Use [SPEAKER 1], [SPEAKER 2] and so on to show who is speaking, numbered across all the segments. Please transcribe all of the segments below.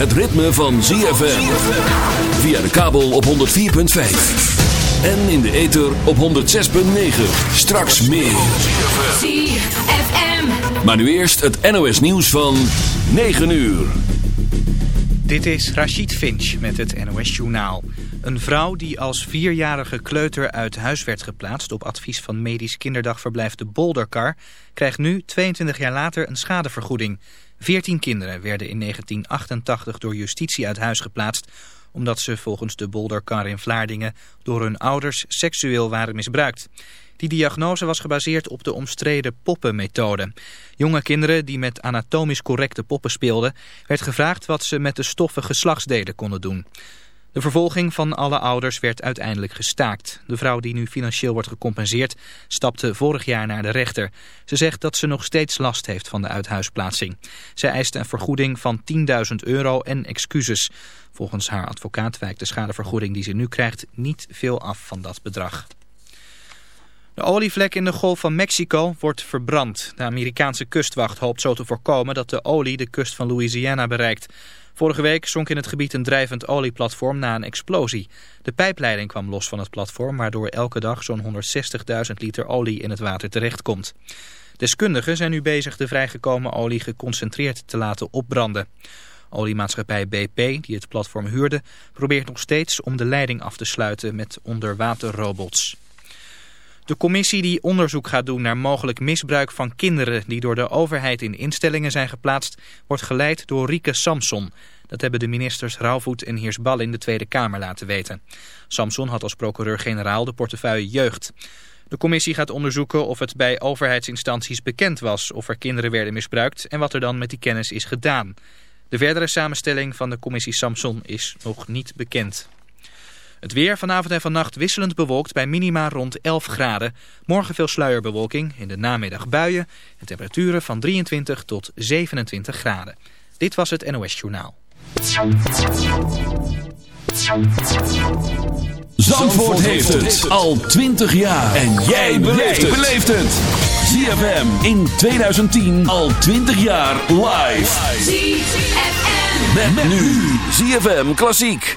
[SPEAKER 1] het ritme van ZFM. Via de kabel op 104.5. En in de ether op 106.9. Straks meer.
[SPEAKER 2] ZFM.
[SPEAKER 1] Maar nu eerst het NOS nieuws van 9 uur.
[SPEAKER 3] Dit is Rachid Finch met het NOS Journaal. Een vrouw die als vierjarige kleuter uit huis werd geplaatst... op advies van medisch kinderdagverblijf de Bolderkar... krijgt nu, 22 jaar later, een schadevergoeding. 14 kinderen werden in 1988 door justitie uit huis geplaatst... omdat ze volgens de Bolderkar in Vlaardingen... door hun ouders seksueel waren misbruikt. Die diagnose was gebaseerd op de omstreden poppenmethode. Jonge kinderen die met anatomisch correcte poppen speelden... werd gevraagd wat ze met de stoffen geslachtsdelen konden doen. De vervolging van alle ouders werd uiteindelijk gestaakt. De vrouw die nu financieel wordt gecompenseerd stapte vorig jaar naar de rechter. Ze zegt dat ze nog steeds last heeft van de uithuisplaatsing. Zij eiste een vergoeding van 10.000 euro en excuses. Volgens haar advocaat wijkt de schadevergoeding die ze nu krijgt niet veel af van dat bedrag. De olievlek in de Golf van Mexico wordt verbrand. De Amerikaanse kustwacht hoopt zo te voorkomen dat de olie de kust van Louisiana bereikt. Vorige week zonk in het gebied een drijvend olieplatform na een explosie. De pijpleiding kwam los van het platform, waardoor elke dag zo'n 160.000 liter olie in het water terechtkomt. Deskundigen zijn nu bezig de vrijgekomen olie geconcentreerd te laten opbranden. Oliemaatschappij BP, die het platform huurde, probeert nog steeds om de leiding af te sluiten met onderwaterrobots. De commissie die onderzoek gaat doen naar mogelijk misbruik van kinderen die door de overheid in instellingen zijn geplaatst, wordt geleid door Rieke Samson. Dat hebben de ministers Rauwvoet en Heersbal in de Tweede Kamer laten weten. Samson had als procureur-generaal de portefeuille jeugd. De commissie gaat onderzoeken of het bij overheidsinstanties bekend was of er kinderen werden misbruikt en wat er dan met die kennis is gedaan. De verdere samenstelling van de commissie Samson is nog niet bekend. Het weer vanavond en vannacht wisselend bewolkt bij minima rond 11 graden. Morgen veel sluierbewolking, in de namiddag buien en temperaturen van 23 tot 27 graden. Dit was het NOS Journaal.
[SPEAKER 1] Zandvoort heeft het al 20 jaar. En jij beleeft het. ZFM in 2010 al 20 jaar live.
[SPEAKER 2] ZFM.
[SPEAKER 1] Met, nu ZFM Klassiek.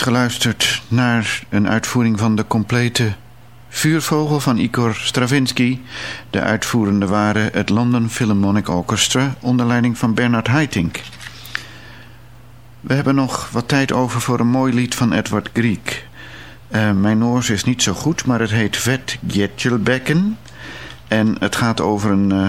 [SPEAKER 4] Geluisterd naar een uitvoering van de complete Vuurvogel van Igor Stravinsky. De uitvoerende waren het London Philharmonic Orchestra onder leiding van Bernard Haitink. We hebben nog wat tijd over voor een mooi lied van Edward Grieg. Uh, mijn Noors is niet zo goed, maar het heet Vet Gjetjelbekken. En het gaat over een, uh,